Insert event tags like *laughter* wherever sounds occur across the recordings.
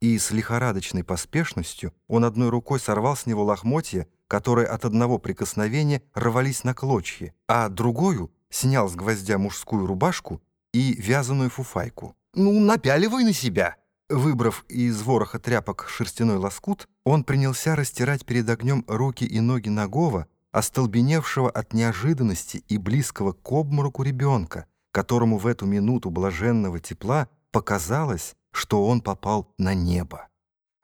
и с лихорадочной поспешностью он одной рукой сорвал с него лохмотья, которые от одного прикосновения рвались на клочья, а другую снял с гвоздя мужскую рубашку и вязаную фуфайку. «Ну, напяливай на себя!» Выбрав из вороха тряпок шерстяной лоскут, он принялся растирать перед огнем руки и ноги нагого, остолбеневшего от неожиданности и близкого к обмороку ребенка, которому в эту минуту блаженного тепла показалось, что он попал на небо.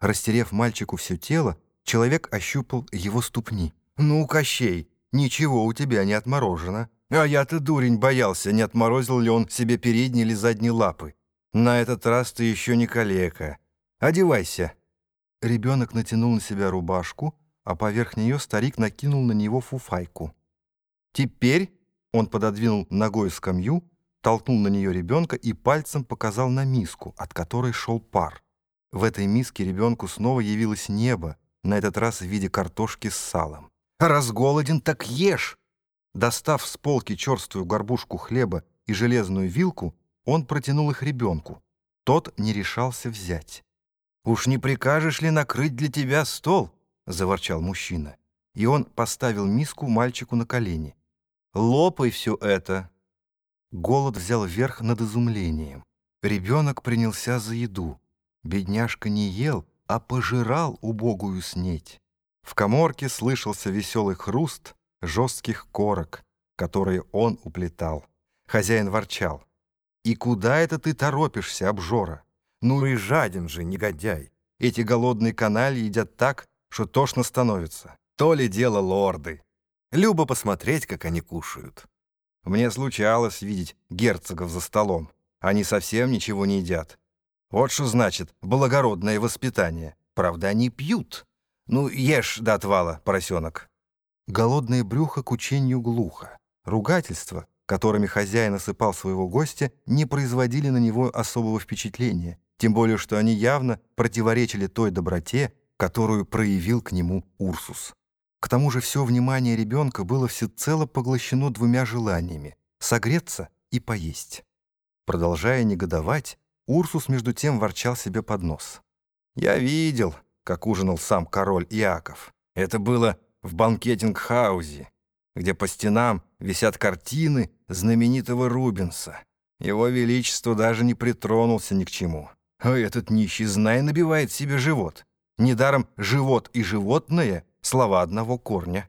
Растерев мальчику все тело, человек ощупал его ступни. «Ну, Кощей, ничего у тебя не отморожено. А я-то, дурень, боялся, не отморозил ли он себе передние или задние лапы. На этот раз ты еще не калека. Одевайся». Ребенок натянул на себя рубашку, а поверх нее старик накинул на него фуфайку. «Теперь...» — он пододвинул ногой скамью, толкнул на нее ребенка и пальцем показал на миску, от которой шел пар. В этой миске ребенку снова явилось небо, на этот раз в виде картошки с салом. «Раз голоден, так ешь!» Достав с полки черствую горбушку хлеба и железную вилку, он протянул их ребенку. Тот не решался взять. «Уж не прикажешь ли накрыть для тебя стол?» — заворчал мужчина. И он поставил миску мальчику на колени. «Лопай все это!» Голод взял верх над изумлением. Ребенок принялся за еду. Бедняжка не ел, а пожирал убогую снеть. В коморке слышался веселый хруст жестких корок, которые он уплетал. Хозяин ворчал. «И куда это ты торопишься, обжора? Ну и жаден же, негодяй! Эти голодные канали едят так, что тошно становится. То ли дело лорды. Любо посмотреть, как они кушают». Мне случалось видеть герцогов за столом. Они совсем ничего не едят. Вот что значит благородное воспитание. Правда, они пьют. Ну, ешь до отвала, поросенок. Голодное брюхо к учению глухо. Ругательства, которыми хозяин осыпал своего гостя, не производили на него особого впечатления, тем более что они явно противоречили той доброте, которую проявил к нему Урсус. К тому же все внимание ребенка было всецело поглощено двумя желаниями — согреться и поесть. Продолжая негодовать, Урсус между тем ворчал себе под нос. «Я видел, как ужинал сам король Иаков. Это было в банкетинг-хаузе, где по стенам висят картины знаменитого Рубенса. Его Величество даже не притронулся ни к чему. А этот нищий, знай, набивает себе живот. Недаром живот и животное — слова одного корня.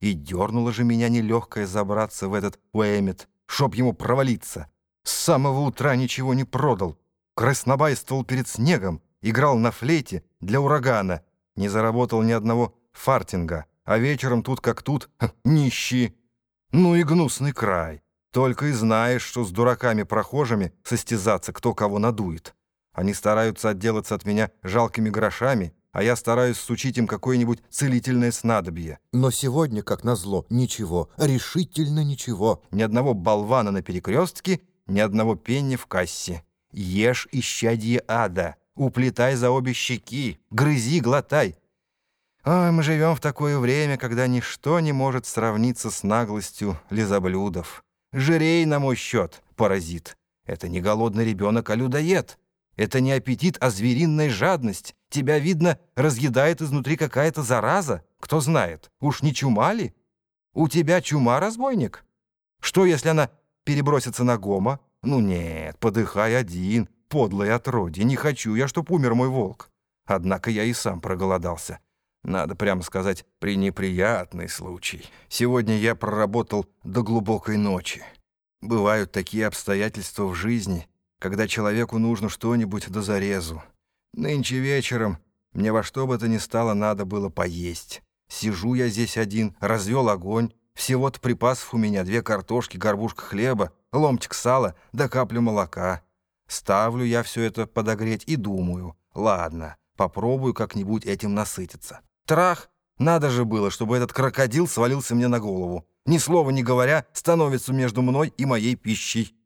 И дернуло же меня нелегкое забраться в этот Уэмет, чтоб ему провалиться. С самого утра ничего не продал. Краснобайствовал перед снегом, играл на флейте для урагана, не заработал ни одного фартинга, а вечером тут как тут *laughs* нищий. Ну и гнусный край. Только и знаешь, что с дураками-прохожими состязаться кто кого надует. Они стараются отделаться от меня жалкими грошами, а я стараюсь сучить им какое-нибудь целительное снадобье. Но сегодня, как назло, ничего, решительно ничего. Ни одного болвана на перекрестке, ни одного пенни в кассе. Ешь исчадье ада, уплетай за обе щеки, грызи, глотай. Ой, мы живем в такое время, когда ничто не может сравниться с наглостью лизоблюдов. Жирей на мой счет, паразит. Это не голодный ребенок, а людоед. Это не аппетит, а звериная жадность. Тебя, видно, разъедает изнутри какая-то зараза. Кто знает, уж не чума ли? У тебя чума, разбойник? Что, если она перебросится на Гома? Ну нет, подыхай один, подлый отродье. Не хочу я, чтоб умер мой волк. Однако я и сам проголодался. Надо прямо сказать, пренеприятный случай. Сегодня я проработал до глубокой ночи. Бывают такие обстоятельства в жизни — когда человеку нужно что-нибудь до зарезу. Нынче вечером мне во что бы то ни стало надо было поесть. Сижу я здесь один, развел огонь, всего-то припасов у меня две картошки, горбушка хлеба, ломтик сала да каплю молока. Ставлю я все это подогреть и думаю, ладно, попробую как-нибудь этим насытиться. Трах! Надо же было, чтобы этот крокодил свалился мне на голову. Ни слова не говоря, становится между мной и моей пищей.